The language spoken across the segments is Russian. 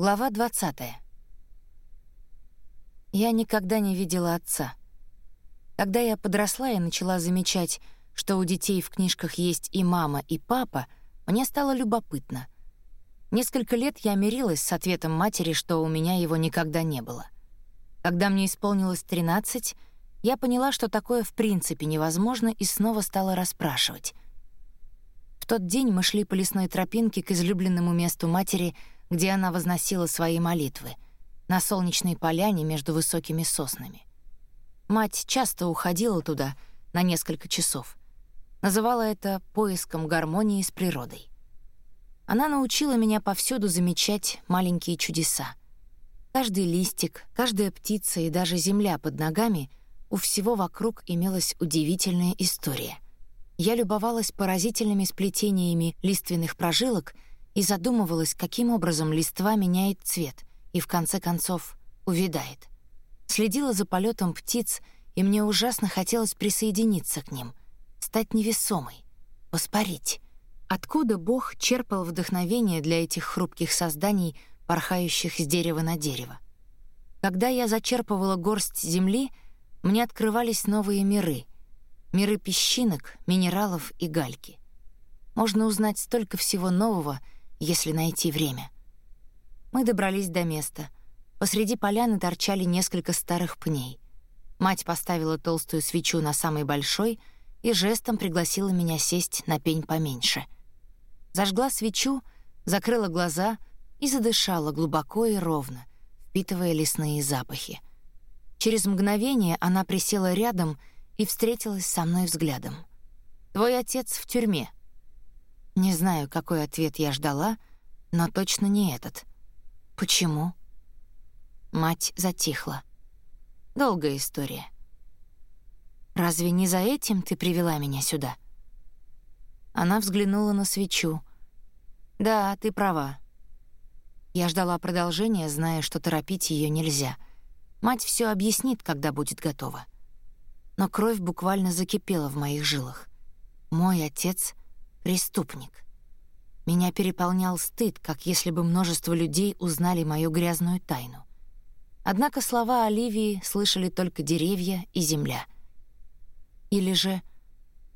Глава 20. Я никогда не видела отца. Когда я подросла и начала замечать, что у детей в книжках есть и мама, и папа, мне стало любопытно. Несколько лет я мирилась с ответом матери, что у меня его никогда не было. Когда мне исполнилось 13, я поняла, что такое в принципе невозможно, и снова стала расспрашивать. В тот день мы шли по лесной тропинке к излюбленному месту матери — где она возносила свои молитвы, на солнечной поляне между высокими соснами. Мать часто уходила туда на несколько часов. Называла это поиском гармонии с природой. Она научила меня повсюду замечать маленькие чудеса. Каждый листик, каждая птица и даже земля под ногами — у всего вокруг имелась удивительная история. Я любовалась поразительными сплетениями лиственных прожилок — и задумывалась, каким образом листва меняет цвет и в конце концов увядает. Следила за полетом птиц, и мне ужасно хотелось присоединиться к ним, стать невесомой, воспарить. Откуда Бог черпал вдохновение для этих хрупких созданий, порхающих с дерева на дерево? Когда я зачерпывала горсть земли, мне открывались новые миры. Миры песчинок, минералов и гальки. Можно узнать столько всего нового — если найти время. Мы добрались до места. Посреди поляны торчали несколько старых пней. Мать поставила толстую свечу на самый большой и жестом пригласила меня сесть на пень поменьше. Зажгла свечу, закрыла глаза и задышала глубоко и ровно, впитывая лесные запахи. Через мгновение она присела рядом и встретилась со мной взглядом. «Твой отец в тюрьме», не знаю, какой ответ я ждала, но точно не этот. Почему? Мать затихла. Долгая история. Разве не за этим ты привела меня сюда? Она взглянула на свечу. Да, ты права. Я ждала продолжения, зная, что торопить ее нельзя. Мать все объяснит, когда будет готова. Но кровь буквально закипела в моих жилах. Мой отец преступник. Меня переполнял стыд, как если бы множество людей узнали мою грязную тайну. Однако слова Оливии слышали только деревья и земля. Или же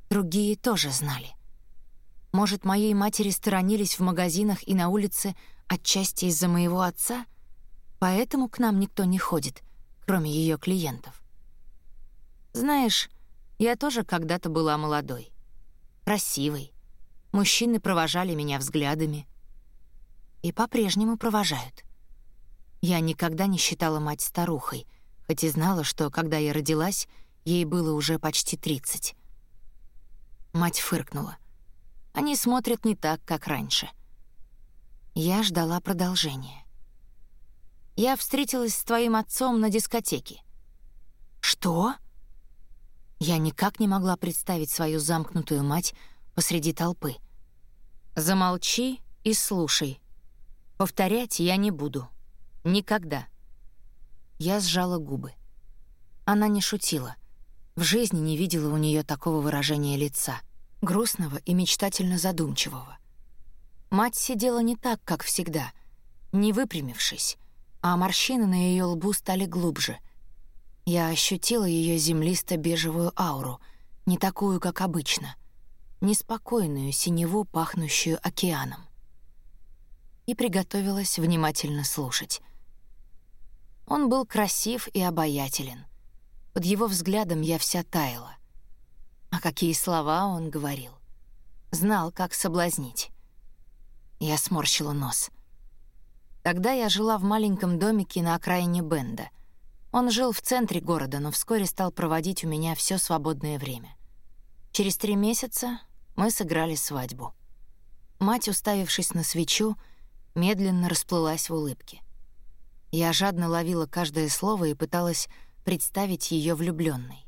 другие тоже знали. Может, моей матери сторонились в магазинах и на улице отчасти из-за моего отца, поэтому к нам никто не ходит, кроме ее клиентов. Знаешь, я тоже когда-то была молодой, красивой, Мужчины провожали меня взглядами. И по-прежнему провожают. Я никогда не считала мать старухой, хоть и знала, что, когда я родилась, ей было уже почти 30. Мать фыркнула. Они смотрят не так, как раньше. Я ждала продолжения. Я встретилась с твоим отцом на дискотеке. Что? Я никак не могла представить свою замкнутую мать посреди толпы. Замолчи и слушай. Повторять я не буду. Никогда. Я сжала губы. Она не шутила. В жизни не видела у нее такого выражения лица, грустного и мечтательно задумчивого. Мать сидела не так, как всегда, не выпрямившись, а морщины на ее лбу стали глубже. Я ощутила ее землисто-бежевую ауру, не такую, как обычно неспокойную синеву, пахнущую океаном. И приготовилась внимательно слушать. Он был красив и обаятелен. Под его взглядом я вся таяла. А какие слова он говорил. Знал, как соблазнить. Я сморщила нос. Тогда я жила в маленьком домике на окраине Бенда. Он жил в центре города, но вскоре стал проводить у меня все свободное время. Через три месяца мы сыграли свадьбу. Мать, уставившись на свечу, медленно расплылась в улыбке. Я жадно ловила каждое слово и пыталась представить ее влюбленной.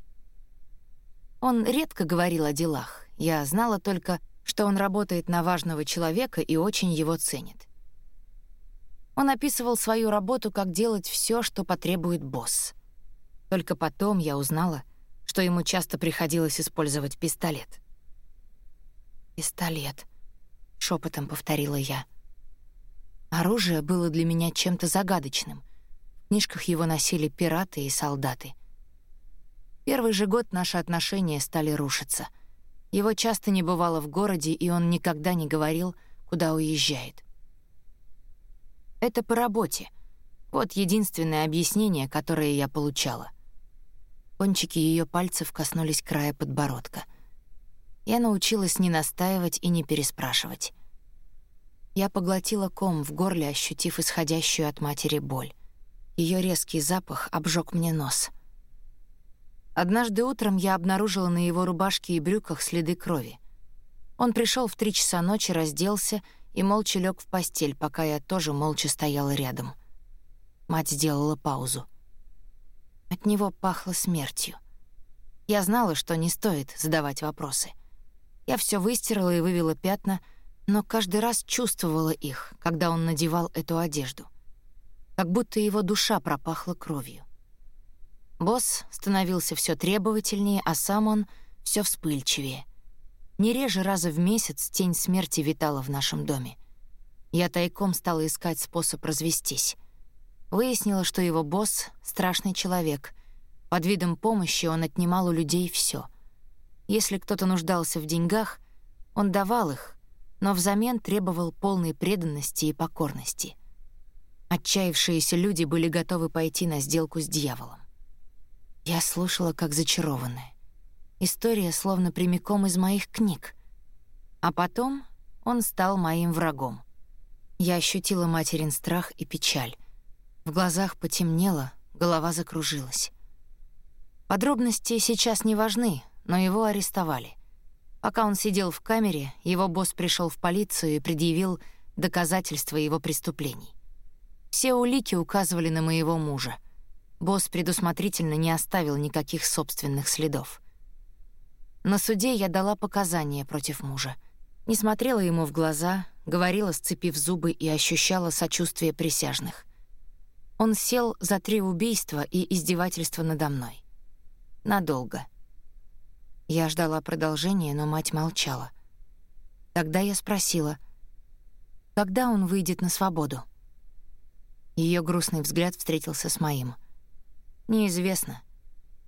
Он редко говорил о делах. Я знала только, что он работает на важного человека и очень его ценит. Он описывал свою работу, как делать все, что потребует босс. Только потом я узнала, что ему часто приходилось использовать пистолет. «Пистолет», — шепотом повторила я. Оружие было для меня чем-то загадочным. В книжках его носили пираты и солдаты. Первый же год наши отношения стали рушиться. Его часто не бывало в городе, и он никогда не говорил, куда уезжает. Это по работе. Вот единственное объяснение, которое я получала. Кончики ее пальцев коснулись края подбородка. Я научилась не настаивать и не переспрашивать. Я поглотила ком в горле, ощутив исходящую от матери боль. Ее резкий запах обжег мне нос. Однажды утром я обнаружила на его рубашке и брюках следы крови. Он пришел в три часа ночи, разделся и молча лег в постель, пока я тоже молча стояла рядом. Мать сделала паузу. От него пахло смертью. Я знала, что не стоит задавать вопросы. Я все выстирала и вывела пятна, но каждый раз чувствовала их, когда он надевал эту одежду. Как будто его душа пропахла кровью. Босс становился все требовательнее, а сам он все вспыльчивее. Не реже раза в месяц тень смерти витала в нашем доме. Я тайком стала искать способ развестись. Выяснила, что его босс — страшный человек. Под видом помощи он отнимал у людей все. Если кто-то нуждался в деньгах, он давал их, но взамен требовал полной преданности и покорности. Отчаявшиеся люди были готовы пойти на сделку с дьяволом. Я слушала, как зачарованная. История словно прямиком из моих книг. А потом он стал моим врагом. Я ощутила материн страх и печаль. В глазах потемнело, голова закружилась. Подробности сейчас не важны, но его арестовали. Пока он сидел в камере, его босс пришел в полицию и предъявил доказательства его преступлений. Все улики указывали на моего мужа. Босс предусмотрительно не оставил никаких собственных следов. На суде я дала показания против мужа. Не смотрела ему в глаза, говорила, сцепив зубы, и ощущала сочувствие присяжных. Он сел за три убийства и издевательства надо мной. Надолго. Я ждала продолжения, но мать молчала. Тогда я спросила, когда он выйдет на свободу. Ее грустный взгляд встретился с моим. Неизвестно.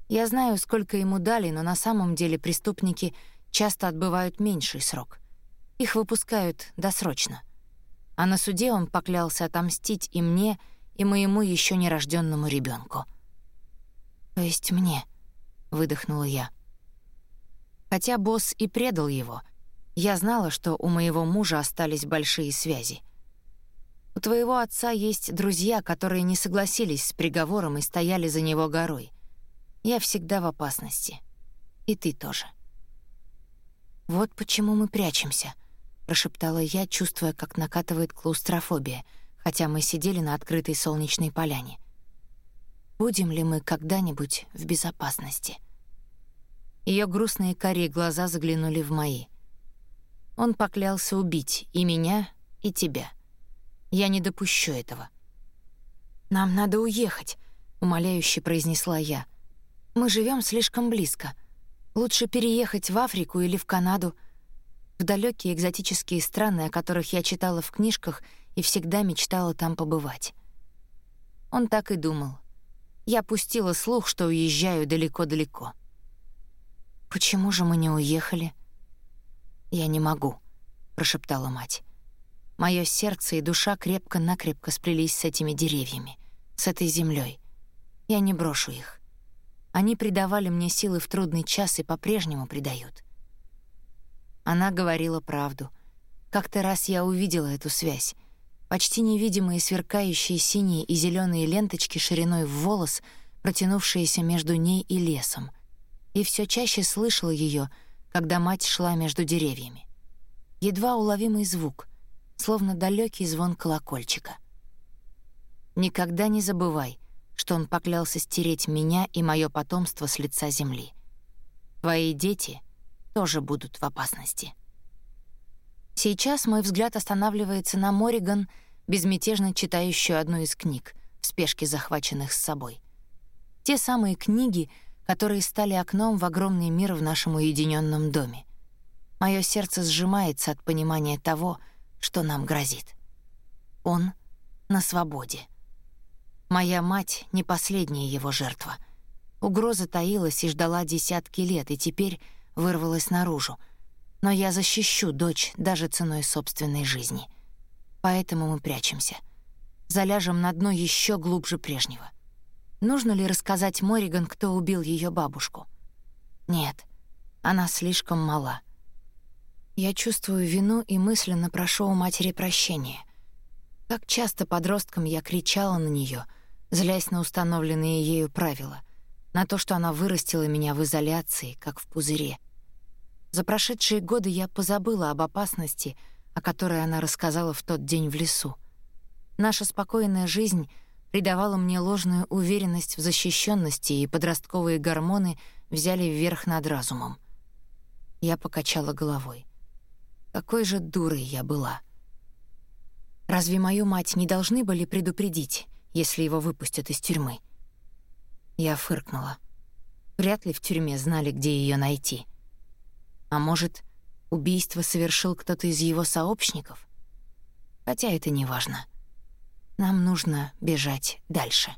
Я знаю, сколько ему дали, но на самом деле преступники часто отбывают меньший срок. Их выпускают досрочно. А на суде он поклялся отомстить и мне, и моему еще нерожденному ребенку. То есть мне, выдохнула я. Хотя босс и предал его, я знала, что у моего мужа остались большие связи. У твоего отца есть друзья, которые не согласились с приговором и стояли за него горой. Я всегда в опасности. И ты тоже. Вот почему мы прячемся, прошептала я, чувствуя, как накатывает клаустрофобия — хотя мы сидели на открытой солнечной поляне. Будем ли мы когда-нибудь в безопасности? Ее грустные карие глаза заглянули в мои. Он поклялся убить и меня, и тебя. Я не допущу этого. Нам надо уехать, умоляюще произнесла я. Мы живем слишком близко. Лучше переехать в Африку или в Канаду, в далекие экзотические страны, о которых я читала в книжках и всегда мечтала там побывать. Он так и думал. Я пустила слух, что уезжаю далеко-далеко. Почему же мы не уехали? Я не могу, прошептала мать. Моё сердце и душа крепко-накрепко сплелись с этими деревьями, с этой землей. Я не брошу их. Они придавали мне силы в трудный час и по-прежнему придают. Она говорила правду. Как-то раз я увидела эту связь, Почти невидимые сверкающие синие и зеленые ленточки шириной в волос, протянувшиеся между ней и лесом. И все чаще слышала ее, когда мать шла между деревьями. Едва уловимый звук, словно далекий звон колокольчика. Никогда не забывай, что он поклялся стереть меня и мое потомство с лица земли. Твои дети тоже будут в опасности. Сейчас мой взгляд останавливается на Мориган, безмятежно читающую одну из книг, в спешке захваченных с собой. Те самые книги, которые стали окном в огромный мир в нашем уединенном доме. Мое сердце сжимается от понимания того, что нам грозит. Он на свободе. Моя мать — не последняя его жертва. Угроза таилась и ждала десятки лет, и теперь вырвалась наружу. Но я защищу дочь даже ценой собственной жизни. Поэтому мы прячемся. Заляжем на дно еще глубже прежнего. Нужно ли рассказать Мориган, кто убил ее бабушку? Нет, она слишком мала. Я чувствую вину и мысленно прошу у матери прощения. Как часто подростком я кричала на нее, злясь на установленные ею правила, на то, что она вырастила меня в изоляции, как в пузыре. За прошедшие годы я позабыла об опасности, о которой она рассказала в тот день в лесу. Наша спокойная жизнь придавала мне ложную уверенность в защищенности, и подростковые гормоны взяли вверх над разумом. Я покачала головой. Какой же дурой я была. Разве мою мать не должны были предупредить, если его выпустят из тюрьмы? Я фыркнула. Вряд ли в тюрьме знали, где ее найти. А может, убийство совершил кто-то из его сообщников? Хотя это не важно. Нам нужно бежать дальше.